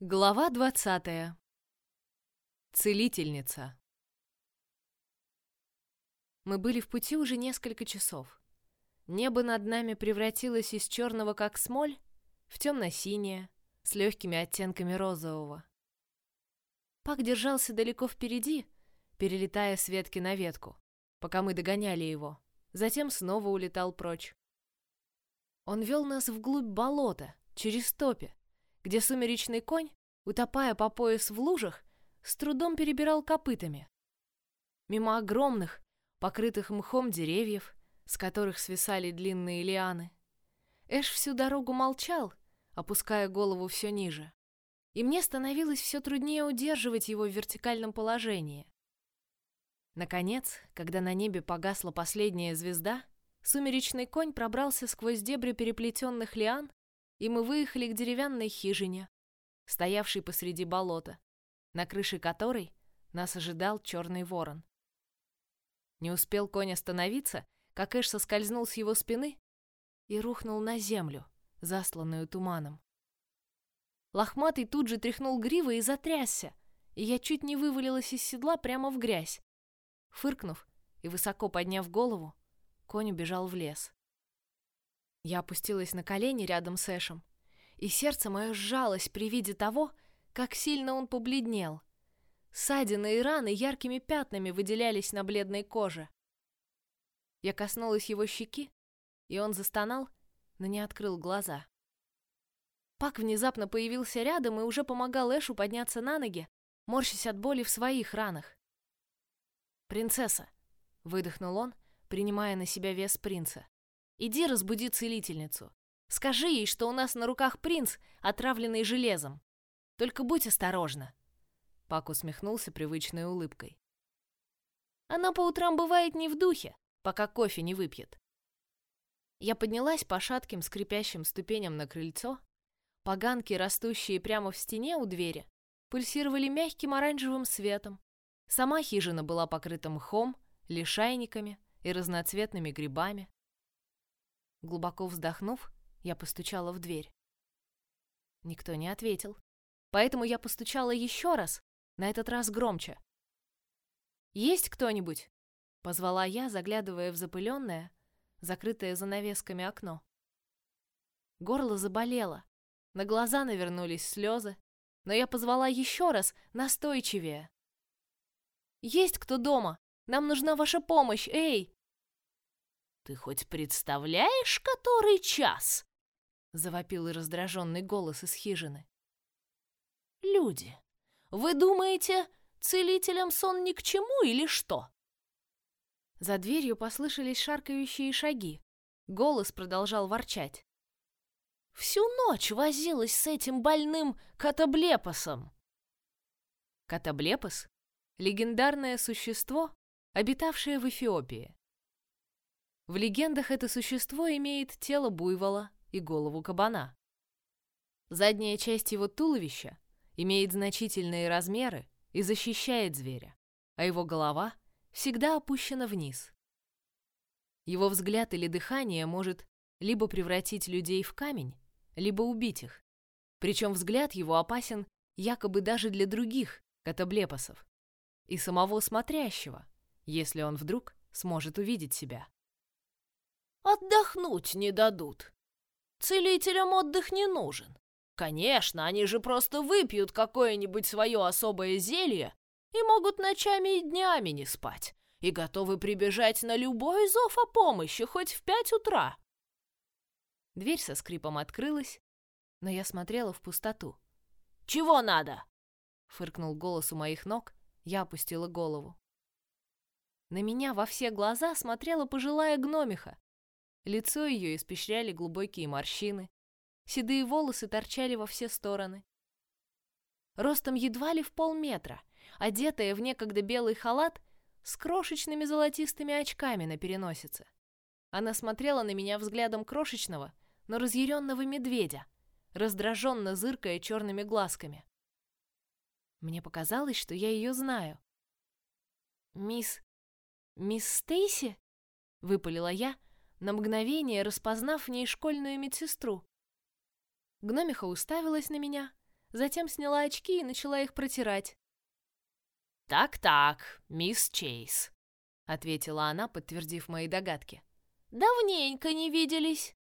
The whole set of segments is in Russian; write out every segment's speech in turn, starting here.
Глава двадцатая. Целительница. Мы были в пути уже несколько часов. Небо над нами превратилось из черного, как смоль, в темно-синее, с легкими оттенками розового. Пак держался далеко впереди, перелетая с ветки на ветку, пока мы догоняли его, затем снова улетал прочь. Он вел нас вглубь болота, через топи, где сумеречный конь, утопая по пояс в лужах, с трудом перебирал копытами. Мимо огромных, покрытых мхом деревьев, с которых свисали длинные лианы. Эш всю дорогу молчал, опуская голову все ниже. И мне становилось все труднее удерживать его в вертикальном положении. Наконец, когда на небе погасла последняя звезда, сумеречный конь пробрался сквозь дебри переплетенных лиан и мы выехали к деревянной хижине, стоявшей посреди болота, на крыше которой нас ожидал черный ворон. Не успел конь остановиться, как Эш соскользнул с его спины и рухнул на землю, засланную туманом. Лохматый тут же тряхнул гривой и затрясся, и я чуть не вывалилась из седла прямо в грязь. Фыркнув и высоко подняв голову, конь убежал в лес. Я опустилась на колени рядом с Эшем, и сердце мое сжалось при виде того, как сильно он побледнел. Ссадины и раны яркими пятнами выделялись на бледной коже. Я коснулась его щеки, и он застонал, но не открыл глаза. Пак внезапно появился рядом и уже помогал Эшу подняться на ноги, морщась от боли в своих ранах. «Принцесса!» — выдохнул он, принимая на себя вес принца. Иди разбуди целительницу. Скажи ей, что у нас на руках принц, отравленный железом. Только будь осторожна. Пак усмехнулся привычной улыбкой. Она по утрам бывает не в духе, пока кофе не выпьет. Я поднялась по шатким скрипящим ступеням на крыльцо. Поганки, растущие прямо в стене у двери, пульсировали мягким оранжевым светом. Сама хижина была покрыта мхом, лишайниками и разноцветными грибами. Глубоко вздохнув, я постучала в дверь. Никто не ответил, поэтому я постучала еще раз, на этот раз громче. «Есть кто-нибудь?» — позвала я, заглядывая в запыленное, закрытое занавесками окно. Горло заболело, на глаза навернулись слезы, но я позвала еще раз, настойчивее. «Есть кто дома? Нам нужна ваша помощь, эй!» «Ты хоть представляешь, который час?» — завопил раздраженный голос из хижины. «Люди, вы думаете, целителям сон ни к чему или что?» За дверью послышались шаркающие шаги. Голос продолжал ворчать. «Всю ночь возилась с этим больным катаблепосом!» Катаблепос — легендарное существо, обитавшее в Эфиопии. В легендах это существо имеет тело буйвола и голову кабана. Задняя часть его туловища имеет значительные размеры и защищает зверя, а его голова всегда опущена вниз. Его взгляд или дыхание может либо превратить людей в камень, либо убить их. Причем взгляд его опасен якобы даже для других катаблепосов и самого смотрящего, если он вдруг сможет увидеть себя. Отдохнуть не дадут. Целителям отдых не нужен. Конечно, они же просто выпьют какое-нибудь свое особое зелье и могут ночами и днями не спать, и готовы прибежать на любой зов о помощи хоть в пять утра. Дверь со скрипом открылась, но я смотрела в пустоту. «Чего надо?» — фыркнул голос у моих ног, я опустила голову. На меня во все глаза смотрела пожилая гномиха, Лицо ее испещряли глубокие морщины, седые волосы торчали во все стороны. Ростом едва ли в полметра, одетая в некогда белый халат с крошечными золотистыми очками на переносице. Она смотрела на меня взглядом крошечного, но разъяренного медведя, раздраженно зыркая черными глазками. Мне показалось, что я ее знаю. «Мисс... мисс Стейси?» — выпалила я, на мгновение распознав в ней школьную медсестру. Гномиха уставилась на меня, затем сняла очки и начала их протирать. «Так-так, мисс Чейз», — ответила она, подтвердив мои догадки. «Давненько не виделись.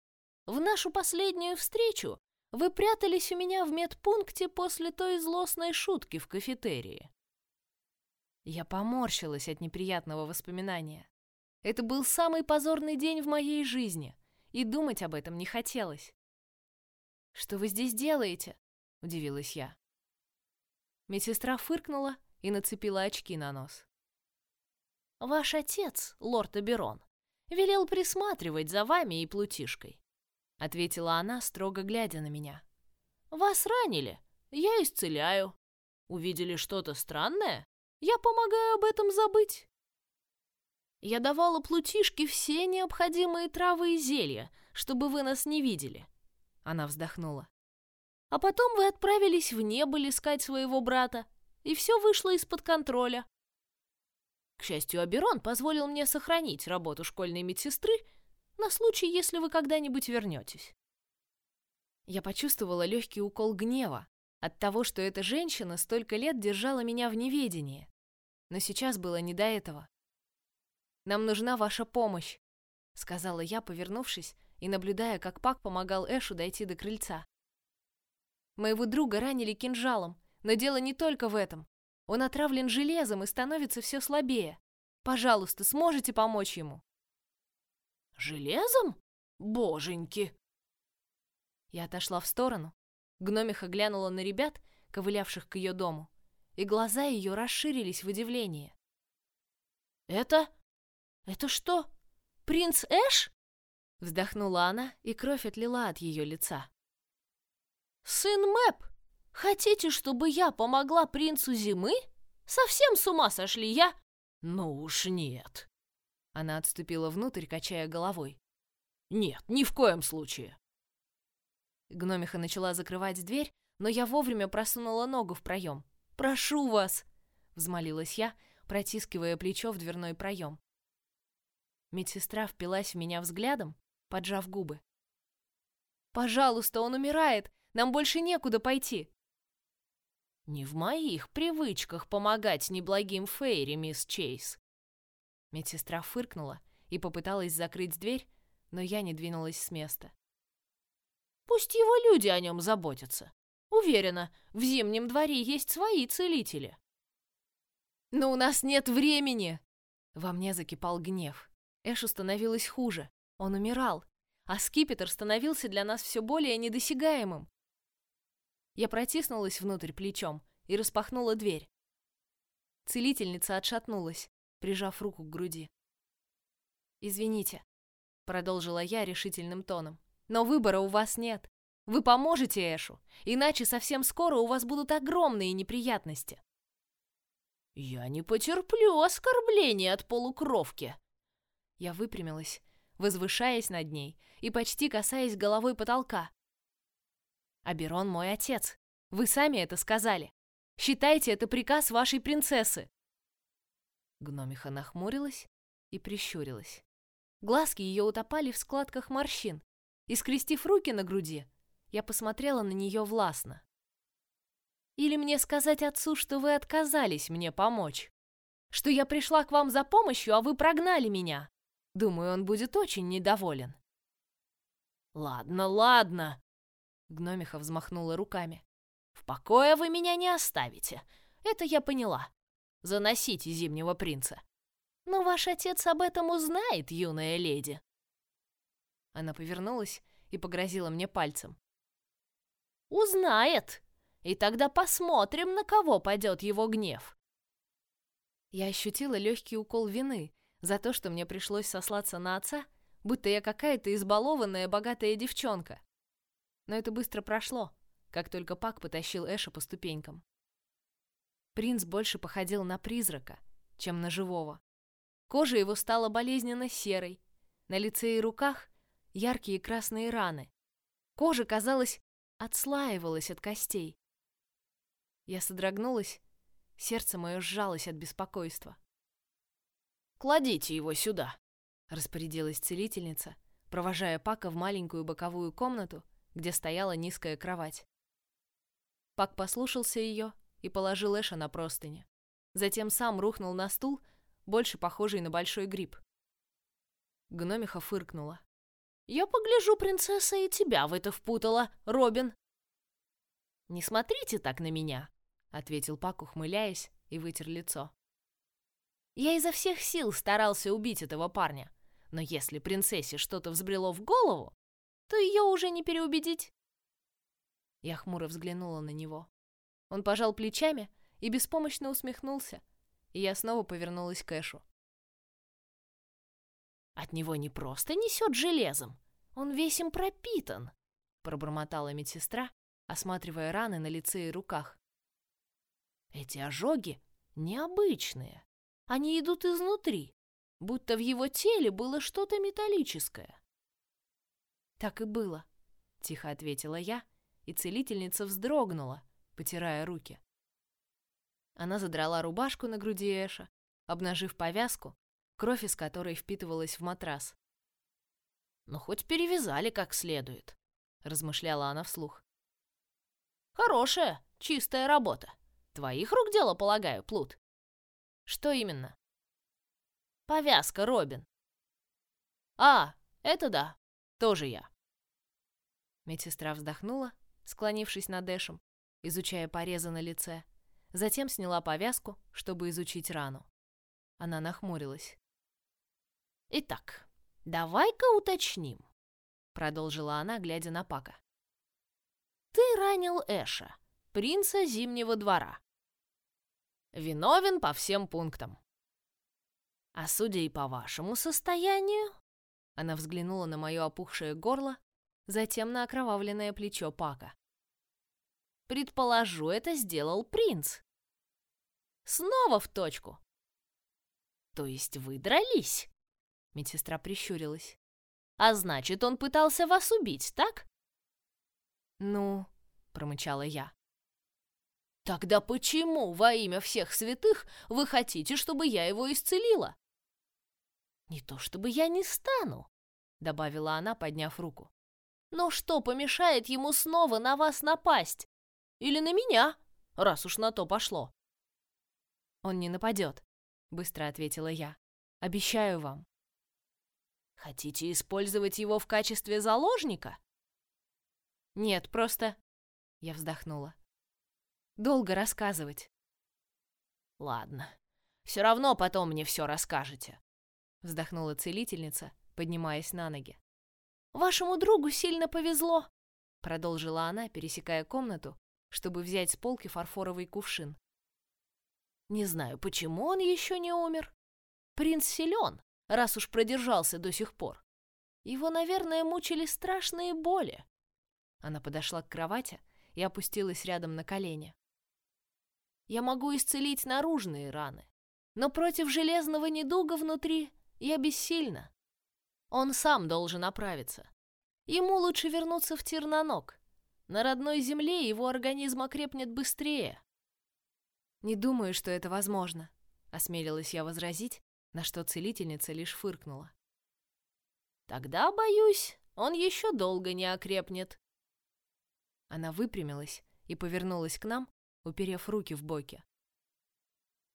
В нашу последнюю встречу вы прятались у меня в медпункте после той злостной шутки в кафетерии». Я поморщилась от неприятного воспоминания. Это был самый позорный день в моей жизни, и думать об этом не хотелось. «Что вы здесь делаете?» — удивилась я. Медсестра фыркнула и нацепила очки на нос. «Ваш отец, лорд Аберон, велел присматривать за вами и плутишкой», — ответила она, строго глядя на меня. «Вас ранили, я исцеляю. Увидели что-то странное? Я помогаю об этом забыть. Я давала плутишке все необходимые травы и зелья, чтобы вы нас не видели. Она вздохнула. А потом вы отправились в небо искать своего брата, и все вышло из-под контроля. К счастью, Аберон позволил мне сохранить работу школьной медсестры на случай, если вы когда-нибудь вернетесь. Я почувствовала легкий укол гнева от того, что эта женщина столько лет держала меня в неведении. Но сейчас было не до этого. Нам нужна ваша помощь», — сказала я, повернувшись и наблюдая, как Пак помогал Эшу дойти до крыльца. «Моего друга ранили кинжалом, но дело не только в этом. Он отравлен железом и становится все слабее. Пожалуйста, сможете помочь ему?» «Железом? Боженьки!» Я отошла в сторону. Гномиха глянула на ребят, ковылявших к ее дому, и глаза ее расширились в удивлении. «Это «Это что, принц Эш?» Вздохнула она, и кровь отлила от ее лица. «Сын Мэп, хотите, чтобы я помогла принцу зимы? Совсем с ума сошли я?» «Ну уж нет». Она отступила внутрь, качая головой. «Нет, ни в коем случае». Гномиха начала закрывать дверь, но я вовремя просунула ногу в проем. «Прошу вас!» — взмолилась я, протискивая плечо в дверной проем. Медсестра впилась в меня взглядом, поджав губы. «Пожалуйста, он умирает! Нам больше некуда пойти!» «Не в моих привычках помогать неблагим Фейри, мисс Чейз!» Медсестра фыркнула и попыталась закрыть дверь, но я не двинулась с места. «Пусть его люди о нем заботятся. Уверена, в Зимнем дворе есть свои целители». «Но у нас нет времени!» Во мне закипал гнев. Эшу становилось хуже. Он умирал. А скипетр становился для нас все более недосягаемым. Я протиснулась внутрь плечом и распахнула дверь. Целительница отшатнулась, прижав руку к груди. «Извините», — продолжила я решительным тоном, «но выбора у вас нет. Вы поможете Эшу, иначе совсем скоро у вас будут огромные неприятности». «Я не потерплю оскорбления от полукровки», я выпрямилась, возвышаясь над ней и почти касаясь головой потолка. «Аберон мой отец. Вы сами это сказали. Считайте это приказ вашей принцессы!» Гномиха нахмурилась и прищурилась. Глазки ее утопали в складках морщин, и, скрестив руки на груди, я посмотрела на нее властно. «Или мне сказать отцу, что вы отказались мне помочь? Что я пришла к вам за помощью, а вы прогнали меня?» Думаю, он будет очень недоволен. Ладно, ладно. Гномиха взмахнула руками. В покое вы меня не оставите. Это я поняла. Заносите зимнего принца. Но ваш отец об этом узнает, юная леди. Она повернулась и погрозила мне пальцем. Узнает. И тогда посмотрим, на кого пойдет его гнев. Я ощутила легкий укол вины за то, что мне пришлось сослаться на отца, будто я какая-то избалованная богатая девчонка. Но это быстро прошло, как только Пак потащил Эша по ступенькам. Принц больше походил на призрака, чем на живого. Кожа его стала болезненно серой, на лице и руках яркие красные раны. Кожа, казалось, отслаивалась от костей. Я содрогнулась, сердце мое сжалось от беспокойства. Кладите его сюда, распорядилась целительница, провожая Пака в маленькую боковую комнату, где стояла низкая кровать. Пак послушался ее и положил Эша на простыни. Затем сам рухнул на стул, больше похожий на большой гриб. Гномиха фыркнула. «Я погляжу, принцесса и тебя в это впутала, Робин!» «Не смотрите так на меня!» — ответил Пак, ухмыляясь, и вытер лицо. «Я изо всех сил старался убить этого парня, но если принцессе что-то взбрело в голову, то ее уже не переубедить». Я хмуро взглянула на него. Он пожал плечами и беспомощно усмехнулся, и я снова повернулась к Эшу. От него не просто несет железом, он весь им пропитан, пробормотала медсестра, осматривая раны на лице и руках. Эти ожоги необычные. Они идут изнутри, будто в его теле было что-то металлическое. Так и было, тихо ответила я, и целительница вздрогнула, потирая руки. Она задрала рубашку на груди Эша, обнажив повязку, кровь из которой впитывалась в матрас. «Ну, хоть перевязали как следует», — размышляла она вслух. «Хорошая, чистая работа. Твоих рук дело, полагаю, Плут?» «Что именно?» «Повязка, Робин». «А, это да, тоже я». Медсестра вздохнула, склонившись над Эшем, изучая порезы на лице, затем сняла повязку, чтобы изучить рану. Она нахмурилась. «Итак, давай-ка уточним», — продолжила она, глядя на Пака. «Ты ранил Эша, принца Зимнего двора. Виновен по всем пунктам. А судя и по вашему состоянию...» Она взглянула на мое опухшее горло, затем на окровавленное плечо Пака. «Предположу, это сделал принц. Снова в точку. То есть вы дрались?» Медсестра прищурилась. «А значит, он пытался вас убить, так?» «Ну...» — промычала я. «Тогда почему во имя всех святых вы хотите, чтобы я его исцелила?» «Не то чтобы я не стану», — добавила она, подняв руку. «Но что помешает ему снова на вас напасть? Или на меня, раз уж на то пошло?» «Он не нападет», — быстро ответила я. «Обещаю вам». Хотите использовать его в качестве заложника? Нет, просто... Я вздохнула. Долго рассказывать. Ладно. Все равно потом мне все расскажете. Вздохнула целительница, поднимаясь на ноги. Вашему другу сильно повезло. Продолжила она, пересекая комнату, чтобы взять с полки фарфоровый кувшин. Не знаю, почему он еще не умер. Принц силен, раз уж продержался до сих пор. Его, наверное, мучили страшные боли. Она подошла к кровати и опустилась рядом на колени. Я могу исцелить наружные раны, но против железного недуга внутри я бессильна. Он сам должен оправиться. Ему лучше вернуться в Терноног. На родной земле его организм окрепнет быстрее. Не думаю, что это возможно, осмелилась я возразить, на что целительница лишь фыркнула. Тогда, боюсь, он еще долго не окрепнет. Она выпрямилась и повернулась к нам, уперев руки в боки.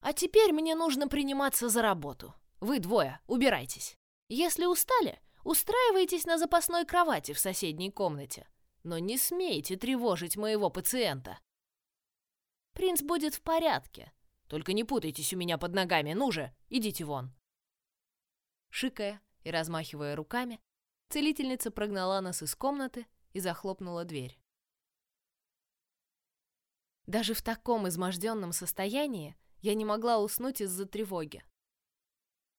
А теперь мне нужно приниматься за работу. Вы двое, убирайтесь. Если устали, устраивайтесь на запасной кровати в соседней комнате, но не смейте тревожить моего пациента. Принц будет в порядке. Только не путайтесь у меня под ногами, ну же, идите вон. Шикая и размахивая руками, целительница прогнала нас из комнаты и захлопнула дверь. Даже в таком изможденном состоянии я не могла уснуть из-за тревоги.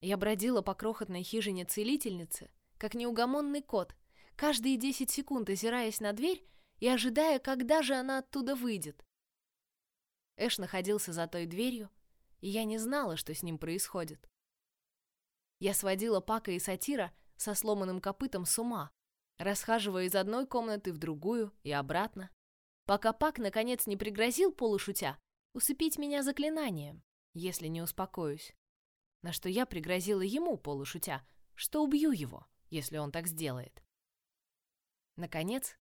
Я бродила по крохотной хижине целительницы, как неугомонный кот, каждые десять секунд озираясь на дверь и ожидая, когда же она оттуда выйдет. Эш находился за той дверью, и я не знала, что с ним происходит. Я сводила Пака и Сатира со сломанным копытом с ума, расхаживая из одной комнаты в другую и обратно, пока Пак наконец не пригрозил полушутя усыпить меня заклинанием, если не успокоюсь. На что я пригрозила ему полушутя, что убью его, если он так сделает. Наконец,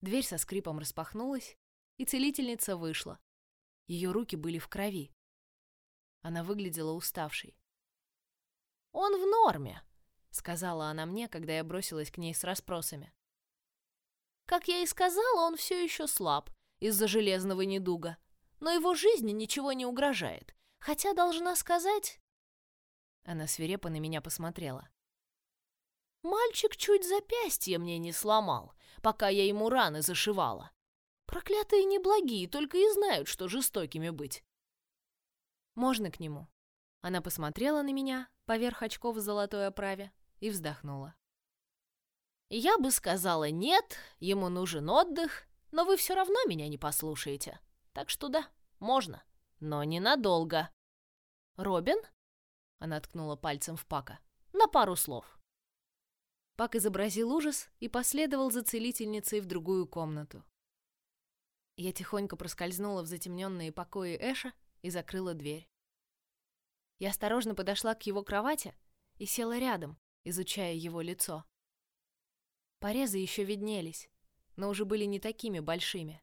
дверь со скрипом распахнулась, и целительница вышла. Ее руки были в крови. Она выглядела уставшей. «Он в норме», — сказала она мне, когда я бросилась к ней с расспросами. Как я и сказала, он все еще слаб из-за железного недуга, но его жизни ничего не угрожает, хотя, должна сказать... Она свирепо на меня посмотрела. Мальчик чуть запястье мне не сломал, пока я ему раны зашивала. Проклятые неблагие только и знают, что жестокими быть. Можно к нему? Она посмотрела на меня поверх очков в золотой оправе и вздохнула. Я бы сказала нет, ему нужен отдых, но вы все равно меня не послушаете. Так что да, можно, но ненадолго. Робин? Она ткнула пальцем в Пака. На пару слов. Пак изобразил ужас и последовал за целительницей в другую комнату. Я тихонько проскользнула в затемненные покои Эша и закрыла дверь. Я осторожно подошла к его кровати и села рядом, изучая его лицо. Порезы еще виднелись, но уже были не такими большими.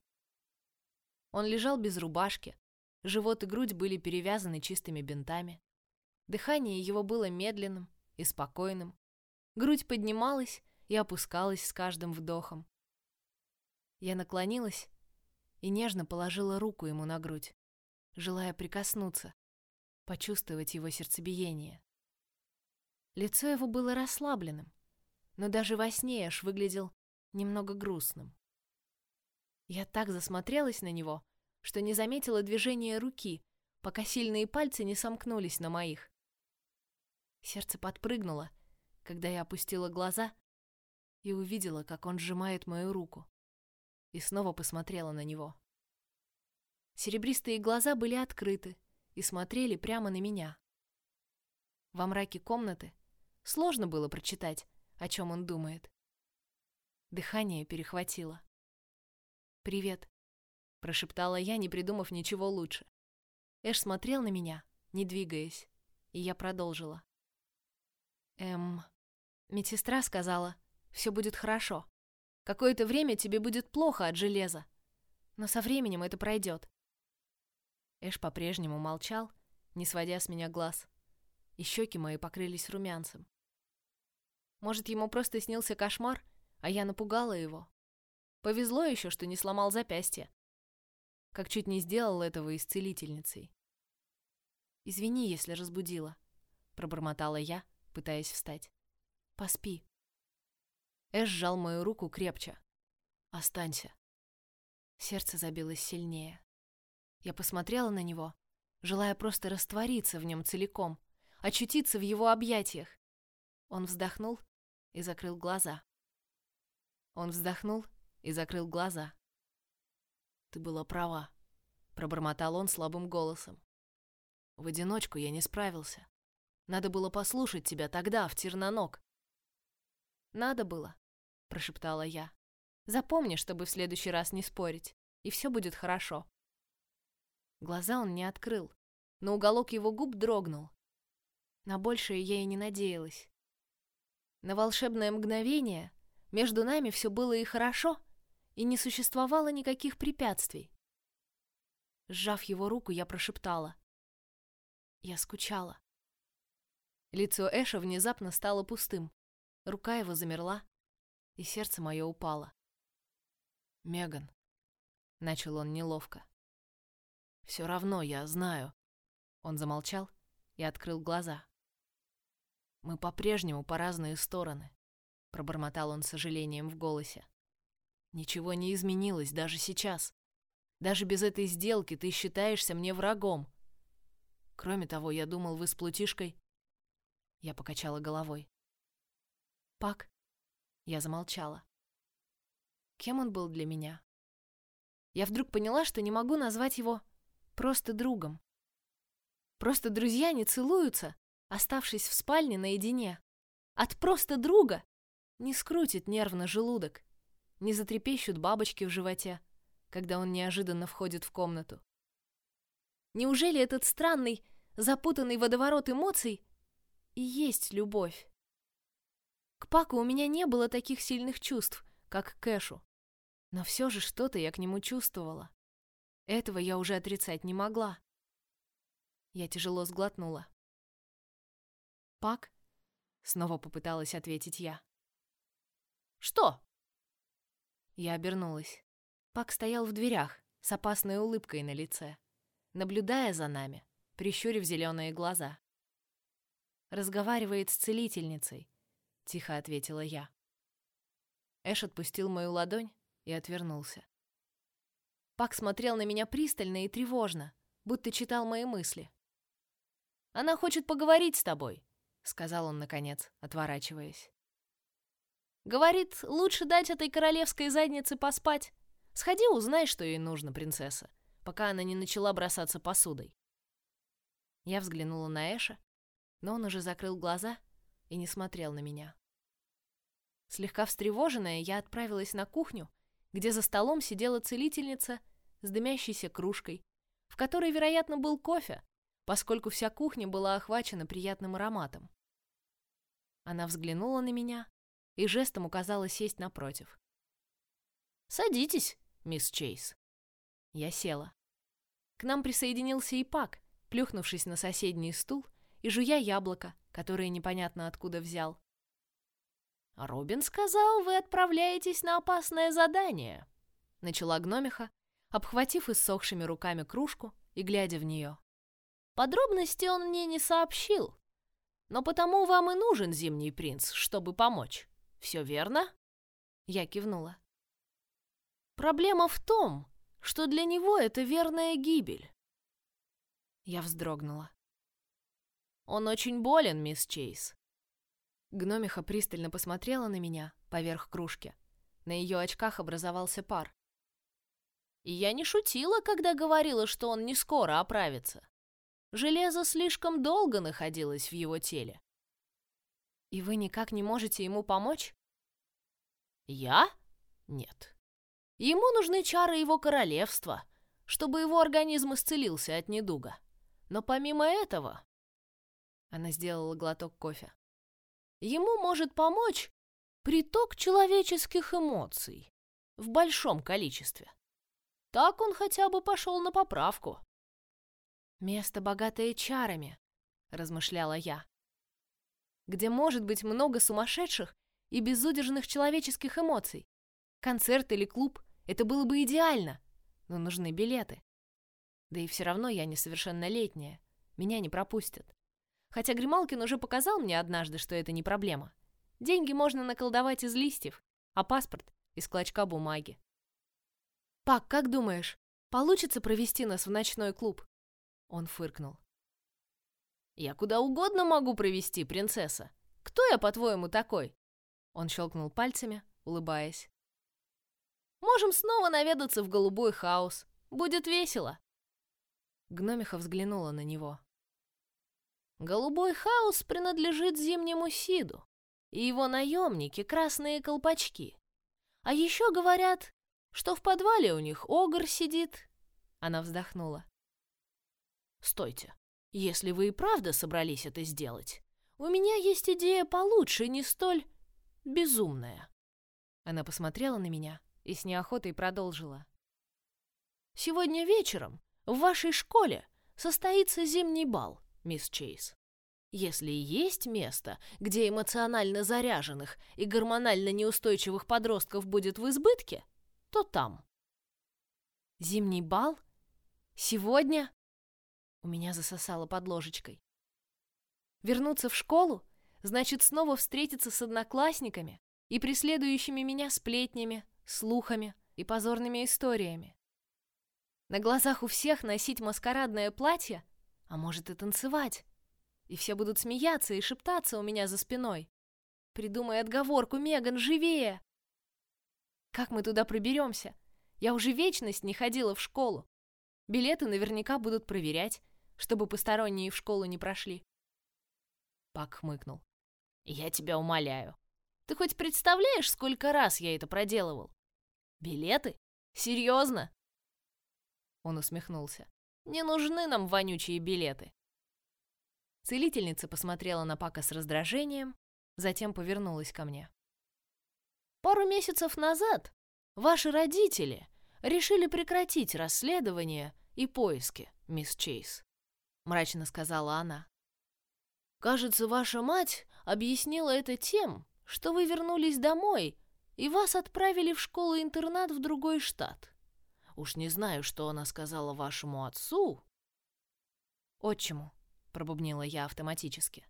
Он лежал без рубашки, живот и грудь были перевязаны чистыми бинтами. Дыхание его было медленным и спокойным. Грудь поднималась и опускалась с каждым вдохом. Я наклонилась и нежно положила руку ему на грудь, желая прикоснуться, почувствовать его сердцебиение. Лицо его было расслабленным, но даже во сне аж выглядел немного грустным. Я так засмотрелась на него, что не заметила движения руки, пока сильные пальцы не сомкнулись на моих. Сердце подпрыгнуло, когда я опустила глаза и увидела, как он сжимает мою руку и снова посмотрела на него. Серебристые глаза были открыты и смотрели прямо на меня. Во мраке комнаты сложно было прочитать, о чем он думает. Дыхание перехватило. «Привет», — прошептала я, не придумав ничего лучше. Эш смотрел на меня, не двигаясь, и я продолжила. «Эм...» Медсестра сказала, «Все будет хорошо. Какое-то время тебе будет плохо от железа, но со временем это пройдет. Эш по-прежнему молчал, не сводя с меня глаз, и щеки мои покрылись румянцем. Может, ему просто снился кошмар, а я напугала его. Повезло еще, что не сломал запястье. Как чуть не сделал этого исцелительницей. «Извини, если разбудила», — пробормотала я, пытаясь встать. «Поспи». Эш сжал мою руку крепче. «Останься». Сердце забилось сильнее. Я посмотрела на него, желая просто раствориться в нем целиком, очутиться в его объятиях. Он вздохнул и закрыл глаза. Он вздохнул и закрыл глаза. «Ты была права», — пробормотал он слабым голосом. «В одиночку я не справился. Надо было послушать тебя тогда, в Терноног». «Надо было», прошептала я. Запомни, чтобы в следующий раз не спорить, и все будет хорошо. Глаза он не открыл, но уголок его губ дрогнул. На большее я и не надеялась. На волшебное мгновение между нами все было и хорошо, и не существовало никаких препятствий. Сжав его руку, я прошептала. Я скучала. Лицо Эша внезапно стало пустым. Рука его замерла, и сердце мое упало. «Меган», — начал он неловко. «Все равно я знаю». Он замолчал и открыл глаза. «Мы по-прежнему по разные стороны», — пробормотал он с сожалением в голосе. «Ничего не изменилось даже сейчас. Даже без этой сделки ты считаешься мне врагом. Кроме того, я думал, вы с Плутишкой...» Я покачала головой. «Пак, я замолчала. Кем он был для меня? Я вдруг поняла, что не могу назвать его просто другом. Просто друзья не целуются, оставшись в спальне наедине. От просто друга не скрутит нервно желудок, не затрепещут бабочки в животе, когда он неожиданно входит в комнату. Неужели этот странный, запутанный водоворот эмоций и есть любовь? К Паку у меня не было таких сильных чувств, как к Кэшу. Но все же что-то я к нему чувствовала. Этого я уже отрицать не могла. Я тяжело сглотнула. «Пак?» — снова попыталась ответить я. «Что?» Я обернулась. Пак стоял в дверях с опасной улыбкой на лице, наблюдая за нами, прищурив зеленые глаза. «Разговаривает с целительницей», — тихо ответила я. Эш отпустил мою ладонь и отвернулся. Пак смотрел на меня пристально и тревожно, будто читал мои мысли. «Она хочет поговорить с тобой», — сказал он наконец, отворачиваясь. «Говорит, лучше дать этой королевской заднице поспать. Сходи, узнай, что ей нужно, принцесса, пока она не начала бросаться посудой». Я взглянула на Эша, но он уже закрыл глаза и не смотрел на меня. Слегка встревоженная, я отправилась на кухню, где за столом сидела целительница с дымящейся кружкой, в которой, вероятно, был кофе, поскольку вся кухня была охвачена приятным ароматом. Она взглянула на меня и жестом указала сесть напротив. «Садитесь, мисс Чейз». Я села. К нам присоединился и Пак, плюхнувшись на соседний стул и жуя яблоко, которое непонятно откуда взял. «Робин сказал, вы отправляетесь на опасное задание», — начала гномиха, обхватив иссохшими руками кружку и глядя в нее. Подробности он мне не сообщил. Но потому вам и нужен Зимний принц, чтобы помочь. Все верно? Я кивнула. Проблема в том, что для него это верная гибель. Я вздрогнула. Он очень болен, мисс Чейз. Гномиха пристально посмотрела на меня поверх кружки. На ее очках образовался пар. И я не шутила, когда говорила, что он не скоро оправится. Железо слишком долго находилось в его теле. И вы никак не можете ему помочь? Я? Нет. Ему нужны чары его королевства, чтобы его организм исцелился от недуга. Но помимо этого... Она сделала глоток кофе. Ему может помочь приток человеческих эмоций в большом количестве. Так он хотя бы пошел на поправку. «Место, богатое чарами», — размышляла я. «Где может быть много сумасшедших и безудержных человеческих эмоций? Концерт или клуб — это было бы идеально, но нужны билеты. Да и все равно я несовершеннолетняя, меня не пропустят. Хотя Грималкин уже показал мне однажды, что это не проблема. Деньги можно наколдовать из листьев, а паспорт — из клочка бумаги. «Пак, как думаешь, получится провести нас в ночной клуб?» Он фыркнул. «Я куда угодно могу провести, принцесса. Кто я, по-твоему, такой?» Он щелкнул пальцами, улыбаясь. «Можем снова наведаться в голубой хаос. Будет весело». Гномиха взглянула на него. «Голубой хаос принадлежит зимнему Сиду, и его наемники — красные колпачки. А еще говорят, что в подвале у них огр сидит». Она вздохнула. Стойте. Если вы и правда собрались это сделать, у меня есть идея получше, не столь безумная. Она посмотрела на меня и с неохотой продолжила. Сегодня вечером в вашей школе состоится зимний бал, мисс Чейз. Если есть место, где эмоционально заряженных и гормонально неустойчивых подростков будет в избытке, то там. Зимний бал? Сегодня? У меня засосало под ложечкой. Вернуться в школу значит снова встретиться с одноклассниками и преследующими меня сплетнями, слухами и позорными историями. На глазах у всех носить маскарадное платье, а может и танцевать. И все будут смеяться и шептаться у меня за спиной. Придумай отговорку, Меган, живее! Как мы туда проберемся? Я уже вечность не ходила в школу. Билеты наверняка будут проверять, чтобы посторонние в школу не прошли. Пак хмыкнул. Я тебя умоляю. Ты хоть представляешь, сколько раз я это проделывал? Билеты? Серьезно? Он усмехнулся. Не нужны нам вонючие билеты. Целительница посмотрела на Пака с раздражением, затем повернулась ко мне. Пару месяцев назад ваши родители решили прекратить расследование и поиски, мисс Чейз», — мрачно сказала она. «Кажется, ваша мать объяснила это тем, что вы вернулись домой и вас отправили в школу-интернат в другой штат. Уж не знаю, что она сказала вашему отцу». «Отчиму», — пробубнила я автоматически.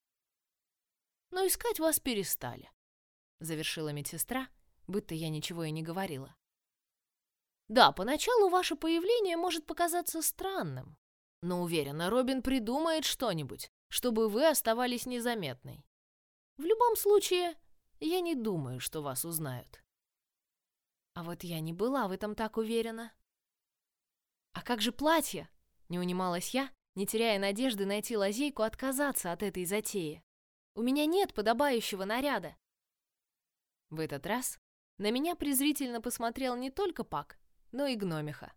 «Но искать вас перестали», — завершила медсестра, будто я ничего и не говорила. Да, поначалу ваше появление может показаться странным, но уверена, Робин придумает что-нибудь, чтобы вы оставались незаметной. В любом случае, я не думаю, что вас узнают. А вот я не была в этом так уверена. А как же платье? Не унималась я, не теряя надежды найти лазейку отказаться от этой затеи. У меня нет подобающего наряда. В этот раз на меня презрительно посмотрел не только Пак, но и гномиха.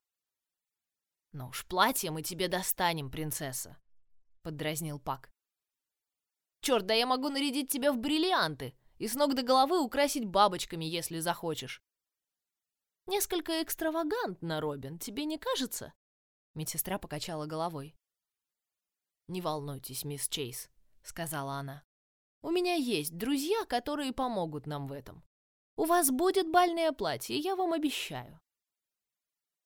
«Ну уж платье мы тебе достанем, принцесса», — поддразнил Пак. «Черт, да я могу нарядить тебя в бриллианты и с ног до головы украсить бабочками, если захочешь». «Несколько экстравагантно, Робин, тебе не кажется?» Медсестра покачала головой. «Не волнуйтесь, мисс Чейз», — сказала она. «У меня есть друзья, которые помогут нам в этом. У вас будет бальное платье, я вам обещаю.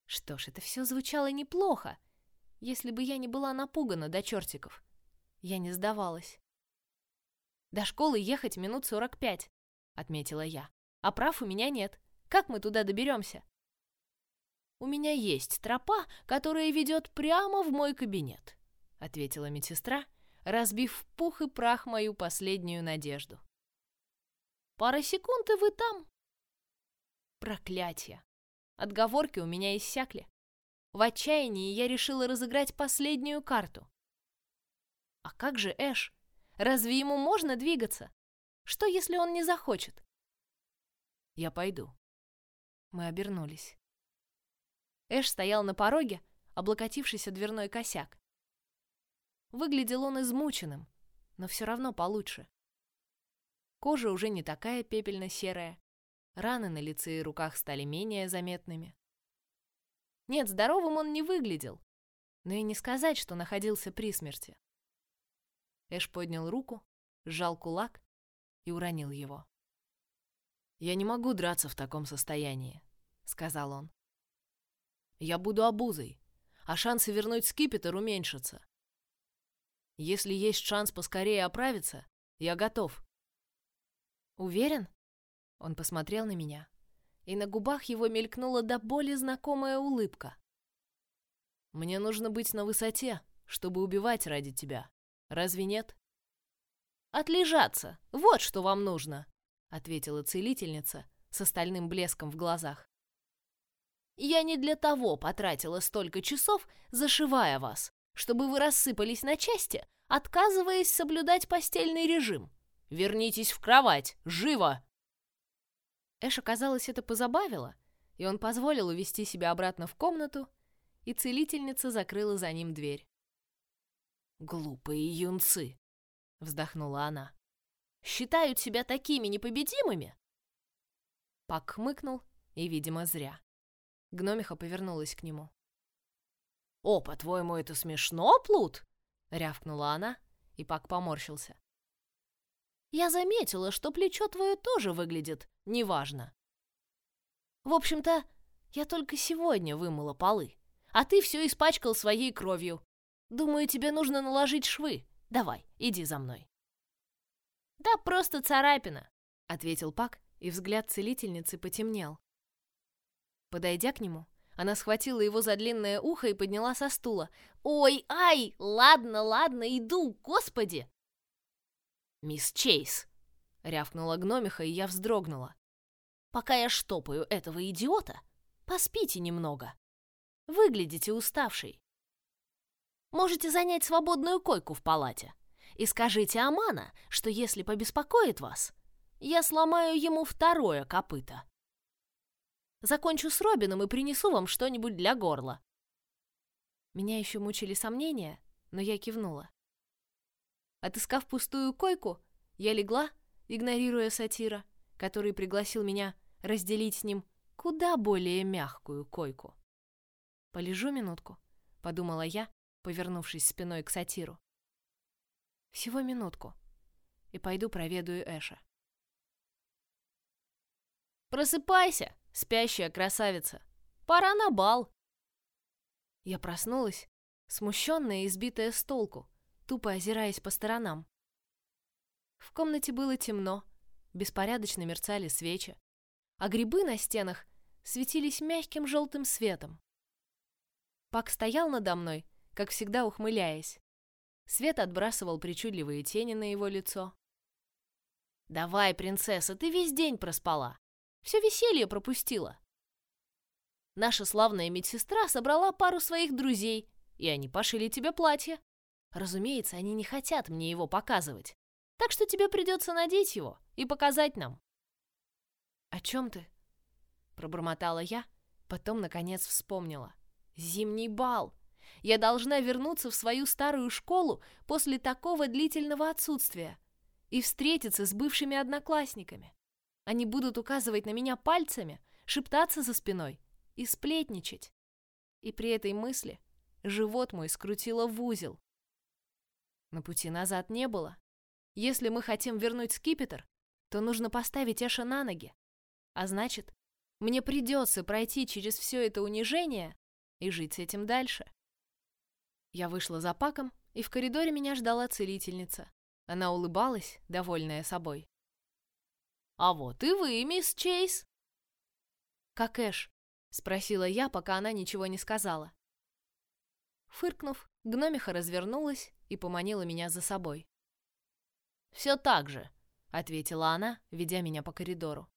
Что ж, это все звучало неплохо, если бы я не была напугана до чертиков. Я не сдавалась. До школы ехать минут сорок пять, отметила я. А прав у меня нет. Как мы туда доберемся? У меня есть тропа, которая ведет прямо в мой кабинет, ответила медсестра, разбив в пух и прах мою последнюю надежду. Пара секунд, и вы там. Проклятие. Отговорки у меня иссякли. В отчаянии я решила разыграть последнюю карту. А как же Эш? Разве ему можно двигаться? Что, если он не захочет? Я пойду. Мы обернулись. Эш стоял на пороге, облокотившись о дверной косяк. Выглядел он измученным, но все равно получше. Кожа уже не такая пепельно-серая, Раны на лице и руках стали менее заметными. Нет, здоровым он не выглядел, но и не сказать, что находился при смерти. Эш поднял руку, сжал кулак и уронил его. «Я не могу драться в таком состоянии», — сказал он. «Я буду обузой, а шансы вернуть скипетр уменьшатся. Если есть шанс поскорее оправиться, я готов». «Уверен?» Он посмотрел на меня, и на губах его мелькнула до боли знакомая улыбка. «Мне нужно быть на высоте, чтобы убивать ради тебя. Разве нет?» «Отлежаться! Вот что вам нужно!» — ответила целительница с остальным блеском в глазах. «Я не для того потратила столько часов, зашивая вас, чтобы вы рассыпались на части, отказываясь соблюдать постельный режим. Вернитесь в кровать, живо!» Эш казалось, это позабавило, и он позволил увести себя обратно в комнату, и целительница закрыла за ним дверь. «Глупые юнцы!» — вздохнула она. «Считают себя такими непобедимыми?» Пак хмыкнул, и, видимо, зря. Гномиха повернулась к нему. «О, по-твоему, это смешно, Плут?» — рявкнула она, и Пак поморщился. Я заметила, что плечо твое тоже выглядит неважно. В общем-то, я только сегодня вымыла полы, а ты все испачкал своей кровью. Думаю, тебе нужно наложить швы. Давай, иди за мной. Да просто царапина, ответил Пак, и взгляд целительницы потемнел. Подойдя к нему, она схватила его за длинное ухо и подняла со стула. «Ой, ай! Ладно, ладно, иду, господи!» «Мисс Чейз!» — рявкнула гномиха, и я вздрогнула. «Пока я штопаю этого идиота, поспите немного. Выглядите уставшей. Можете занять свободную койку в палате и скажите Амана, что если побеспокоит вас, я сломаю ему второе копыто. Закончу с Робином и принесу вам что-нибудь для горла». Меня еще мучили сомнения, но я кивнула. Отыскав пустую койку, я легла, игнорируя сатира, который пригласил меня разделить с ним куда более мягкую койку. Полежу минутку, подумала я, повернувшись спиной к сатиру. Всего минутку. И пойду проведаю Эша. Просыпайся, спящая красавица. Пора на бал. Я проснулась, смущенная и сбитая с толку, тупо озираясь по сторонам. В комнате было темно, беспорядочно мерцали свечи, а грибы на стенах светились мягким желтым светом. Пак стоял надо мной, как всегда ухмыляясь. Свет отбрасывал причудливые тени на его лицо. «Давай, принцесса, ты весь день проспала. Все веселье пропустила. Наша славная медсестра собрала пару своих друзей, и они пошили тебе платье. Разумеется, они не хотят мне его показывать. Так что тебе придется надеть его и показать нам. О чем ты? Пробормотала я, потом наконец вспомнила. Зимний бал. Я должна вернуться в свою старую школу после такого длительного отсутствия и встретиться с бывшими одноклассниками. Они будут указывать на меня пальцами, шептаться за спиной и сплетничать. И при этой мысли живот мой скрутило в узел. На пути назад не было. Если мы хотим вернуть скипетр, то нужно поставить Эша на ноги. А значит, мне придется пройти через все это унижение и жить с этим дальше. Я вышла за паком, и в коридоре меня ждала целительница. Она улыбалась, довольная собой. А вот и вы, мисс Чейз. Как Эш? Спросила я, пока она ничего не сказала. Фыркнув, гномиха развернулась и поманила меня за собой. «Все так же», — ответила она, ведя меня по коридору.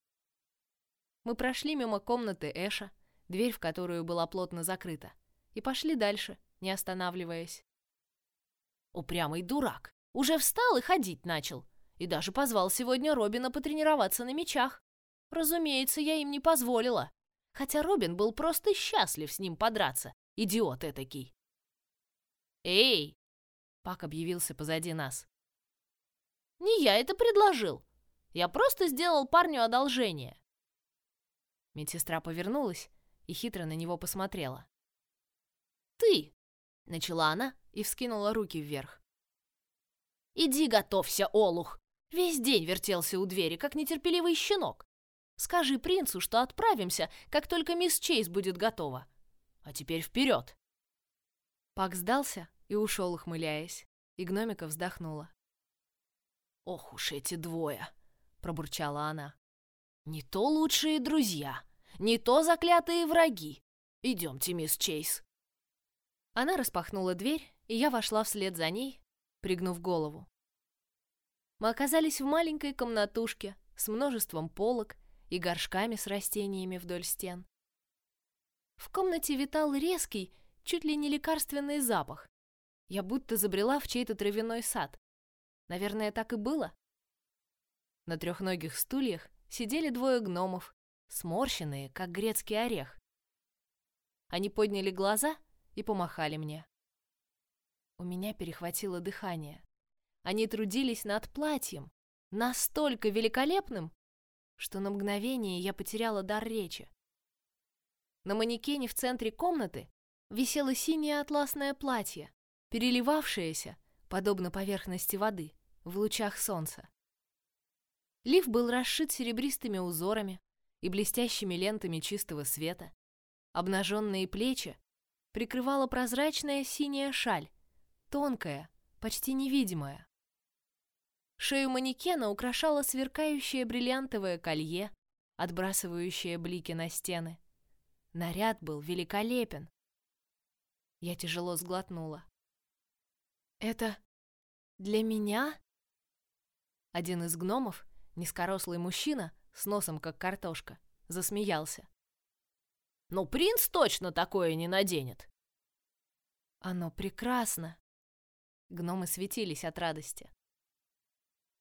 Мы прошли мимо комнаты Эша, дверь в которую была плотно закрыта, и пошли дальше, не останавливаясь. «Упрямый дурак! Уже встал и ходить начал!» и даже позвал сегодня Робина потренироваться на мечах. Разумеется, я им не позволила, хотя Робин был просто счастлив с ним подраться, идиот этакий. «Эй!» — Пак объявился позади нас. «Не я это предложил. Я просто сделал парню одолжение». Медсестра повернулась и хитро на него посмотрела. «Ты!» — начала она и вскинула руки вверх. «Иди готовься, Олух! Весь день вертелся у двери, как нетерпеливый щенок. Скажи принцу, что отправимся, как только мисс Чейз будет готова. А теперь вперед!» Пак сдался и ушел, ухмыляясь, и гномика вздохнула. «Ох уж эти двое!» — пробурчала она. «Не то лучшие друзья, не то заклятые враги. Идемте, мисс Чейз». Она распахнула дверь, и я вошла вслед за ней, пригнув голову. Мы оказались в маленькой комнатушке с множеством полок и горшками с растениями вдоль стен. В комнате витал резкий, чуть ли не лекарственный запах. Я будто забрела в чей-то травяной сад. Наверное, так и было. На трехногих стульях сидели двое гномов, сморщенные, как грецкий орех. Они подняли глаза и помахали мне. У меня перехватило дыхание. Они трудились над платьем, настолько великолепным, что на мгновение я потеряла дар речи. На манекене в центре комнаты висело синее атласное платье, переливавшееся, подобно поверхности воды, в лучах солнца. Лиф был расшит серебристыми узорами и блестящими лентами чистого света. Обнаженные плечи прикрывала прозрачная синяя шаль, тонкая, почти невидимая. Шею манекена украшало сверкающее бриллиантовое колье, отбрасывающее блики на стены. Наряд был великолепен. Я тяжело сглотнула. «Это для меня?» Один из гномов, низкорослый мужчина, с носом как картошка, засмеялся. «Ну, принц точно такое не наденет!» «Оно прекрасно!» Гномы светились от радости.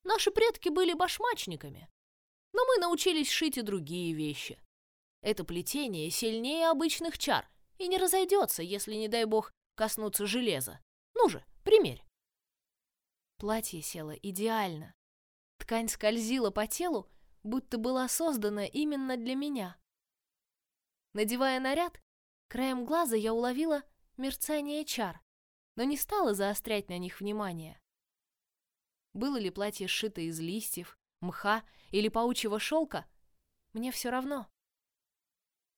Наши предки были башмачниками. Но мы научились шить и другие вещи. Это плетение сильнее обычных чар и не разойдется, если, не дай бог, коснуться железа. Ну же, примерь. Платье село идеально. Ткань скользила по телу, будто была создана именно для меня. Надевая наряд, Краем глаза я уловила мерцание чар, но не стала заострять на них внимание. Было ли платье сшито из листьев, мха или паучьего шелка, мне все равно.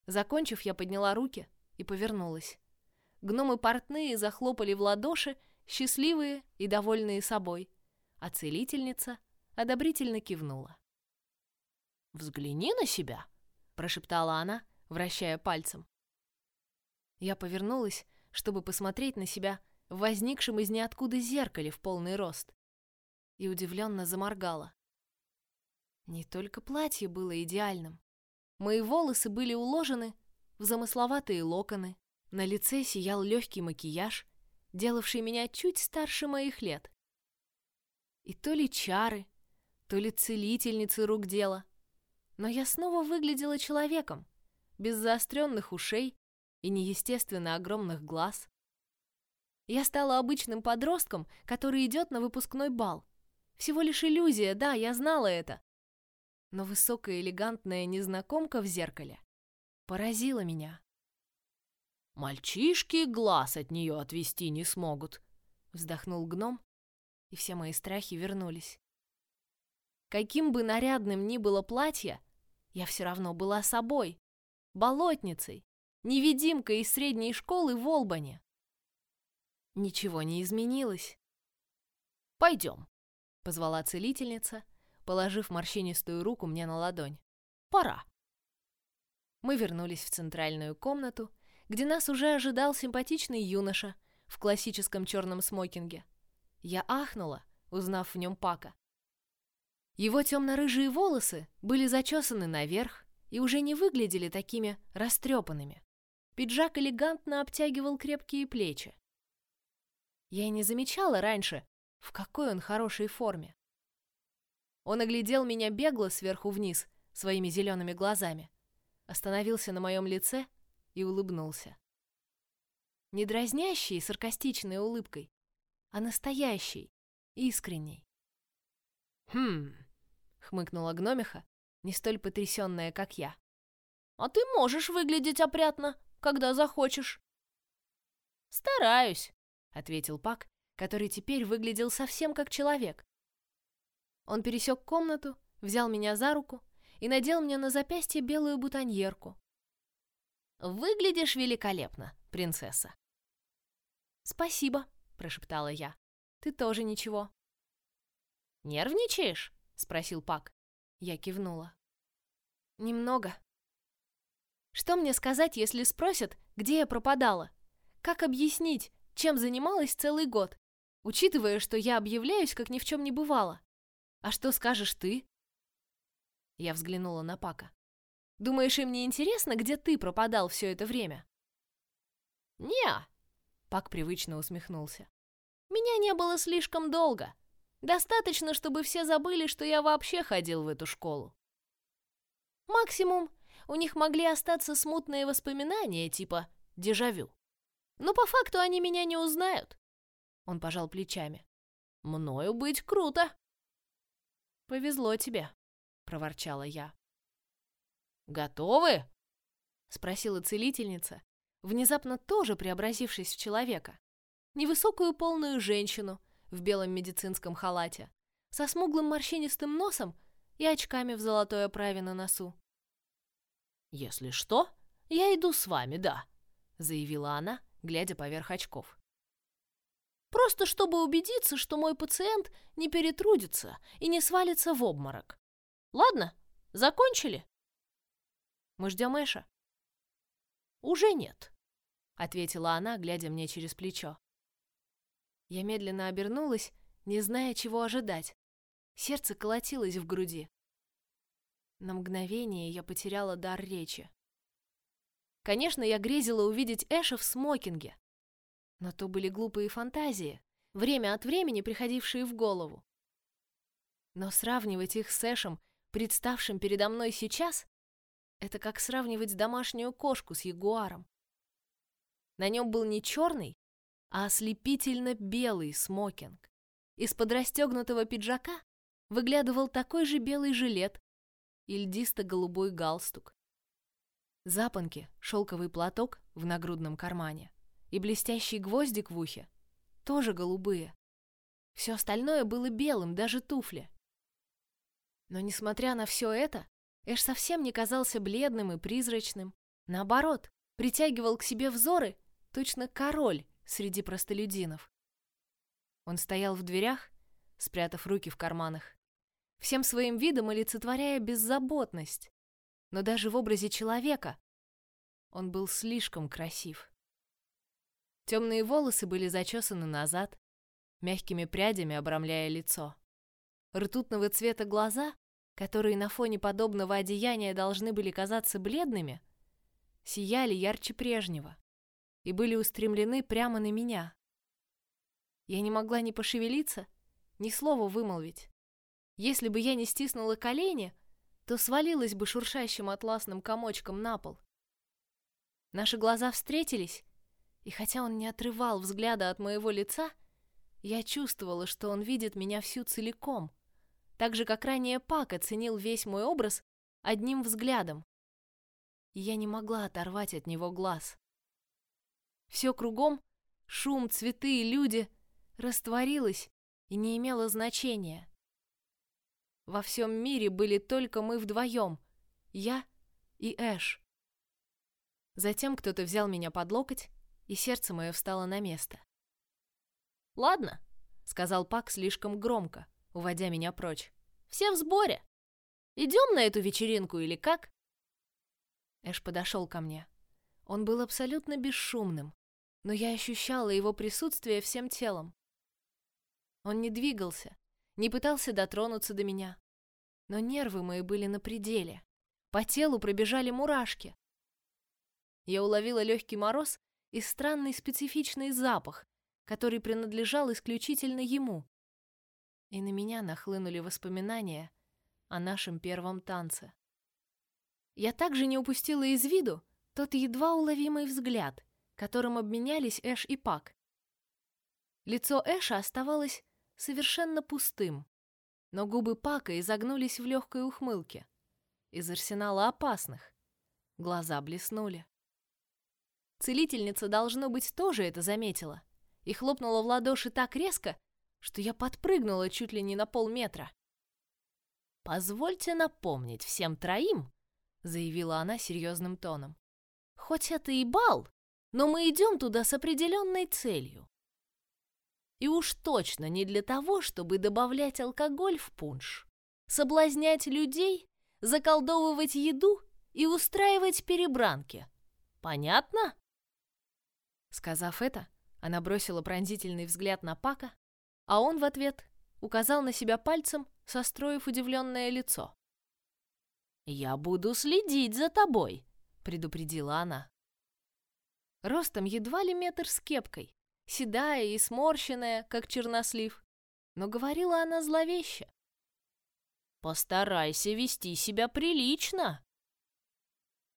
Закончив, я подняла руки и повернулась. Гномы портные захлопали в ладоши, счастливые и довольные собой, а целительница одобрительно кивнула. «Взгляни на себя!» — прошептала она, вращая пальцем. Я повернулась, чтобы посмотреть на себя в возникшем из ниоткуда зеркале в полный рост, и удивленно заморгала. Не только платье было идеальным. Мои волосы были уложены в замысловатые локоны, на лице сиял легкий макияж, делавший меня чуть старше моих лет. И то ли чары, то ли целительницы рук дело, но я снова выглядела человеком, без заостренных ушей и неестественно огромных глаз. Я стала обычным подростком, который идет на выпускной бал. Всего лишь иллюзия, да, я знала это. Но высокая элегантная незнакомка в зеркале поразила меня. «Мальчишки глаз от нее отвести не смогут», — вздохнул гном, и все мои страхи вернулись. Каким бы нарядным ни было платье, я все равно была собой, болотницей, невидимкой из средней школы в Олбане. Ничего не изменилось. «Пойдем», — позвала целительница, положив морщинистую руку мне на ладонь. «Пора». Мы вернулись в центральную комнату, где нас уже ожидал симпатичный юноша в классическом черном смокинге. Я ахнула, узнав в нем Пака. Его темно-рыжие волосы были зачесаны наверх и уже не выглядели такими растрепанными. Пиджак элегантно обтягивал крепкие плечи. Я и не замечала раньше, в какой он хорошей форме. Он оглядел меня бегло сверху вниз своими зелеными глазами, остановился на моем лице и улыбнулся. Не дразнящей саркастичной улыбкой, а настоящей, искренней. «Хм...» — хмыкнула гномиха, не столь потрясенная, как я. «А ты можешь выглядеть опрятно, когда захочешь». «Стараюсь», — ответил Пак, который теперь выглядел совсем как человек. Он пересек комнату, взял меня за руку и надел мне на запястье белую бутоньерку. «Выглядишь великолепно, принцесса!» «Спасибо», — прошептала я. «Ты тоже ничего». «Нервничаешь?» — спросил Пак. Я кивнула. «Немного». «Что мне сказать, если спросят, где я пропадала? Как объяснить, чем занималась целый год, учитывая, что я объявляюсь, как ни в чем не бывало? А что скажешь ты?» Я взглянула на Пака. «Думаешь, им не интересно, где ты пропадал все это время?» «Не!» Пак привычно усмехнулся. «Меня не было слишком долго. Достаточно, чтобы все забыли, что я вообще ходил в эту школу. Максимум, у них могли остаться смутные воспоминания, типа дежавю. Но по факту они меня не узнают. Он пожал плечами. Мною быть круто. Повезло тебе, проворчала я. Готовы? спросила целительница, внезапно тоже преобразившись в человека. Невысокую полную женщину в белом медицинском халате, со смуглым морщинистым носом и очками в золотой оправе на носу. «Если что, я иду с вами, да», — заявила она, глядя поверх очков. «Просто чтобы убедиться, что мой пациент не перетрудится и не свалится в обморок. Ладно, закончили?» «Мы ждем Эша?» «Уже нет», — ответила она, глядя мне через плечо. Я медленно обернулась, не зная, чего ожидать. Сердце колотилось в груди. На мгновение я потеряла дар речи. Конечно, я грезила увидеть Эша в смокинге. Но то были глупые фантазии, время от времени приходившие в голову. Но сравнивать их с Эшем, представшим передо мной сейчас, это как сравнивать домашнюю кошку с ягуаром. На нем был не черный, а ослепительно белый смокинг. Из-под расстегнутого пиджака выглядывал такой же белый жилет и льдисто-голубой галстук. Запонки, шелковый платок в нагрудном кармане и блестящий гвоздик в ухе тоже голубые. Все остальное было белым, даже туфли. Но несмотря на все это, Эш совсем не казался бледным и призрачным. Наоборот, притягивал к себе взоры точно король среди простолюдинов. Он стоял в дверях, спрятав руки в карманах, всем своим видом олицетворяя беззаботность. Но даже в образе человека он был слишком красив. Темные волосы были зачесаны назад, мягкими прядями обрамляя лицо. Ртутного цвета глаза, которые на фоне подобного одеяния должны были казаться бледными, сияли ярче прежнего и были устремлены прямо на меня. Я не могла ни пошевелиться, ни слова вымолвить. Если бы я не стиснула колени, то свалилась бы шуршащим атласным комочком на пол. Наши глаза встретились, и хотя он не отрывал взгляда от моего лица, я чувствовала, что он видит меня всю целиком, так же, как ранее Пак оценил весь мой образ одним взглядом. Я не могла оторвать от него глаз. Все кругом, шум, цветы и люди, растворилось и не имело значения. Во всем мире были только мы вдвоем, я и Эш. Затем кто-то взял меня под локоть и сердце мое встало на место. «Ладно», — сказал Пак слишком громко, уводя меня прочь. «Все в сборе. Идем на эту вечеринку или как?» Эш подошел ко мне. Он был абсолютно бесшумным, но я ощущала его присутствие всем телом. Он не двигался, не пытался дотронуться до меня, но нервы мои были на пределе. По телу пробежали мурашки. Я уловила легкий мороз и странный специфичный запах, который принадлежал исключительно ему. И на меня нахлынули воспоминания о нашем первом танце. Я также не упустила из виду тот едва уловимый взгляд, которым обменялись Эш и Пак. Лицо Эша оставалось совершенно пустым, но губы Пака изогнулись в легкой ухмылке. Из арсенала опасных. Глаза блеснули. Целительница, должно быть, тоже это заметила и хлопнула в ладоши так резко, что я подпрыгнула чуть ли не на полметра. «Позвольте напомнить всем троим», — заявила она серьезным тоном. «Хоть это и бал, но мы идем туда с определенной целью. И уж точно не для того, чтобы добавлять алкоголь в пунш, соблазнять людей, заколдовывать еду и устраивать перебранки. Понятно?» Сказав это, она бросила пронзительный взгляд на Пака, а он в ответ указал на себя пальцем, состроив удивленное лицо. «Я буду следить за тобой», — предупредила она. Ростом едва ли метр с кепкой, седая и сморщенная, как чернослив, но говорила она зловеще. «Постарайся вести себя прилично»,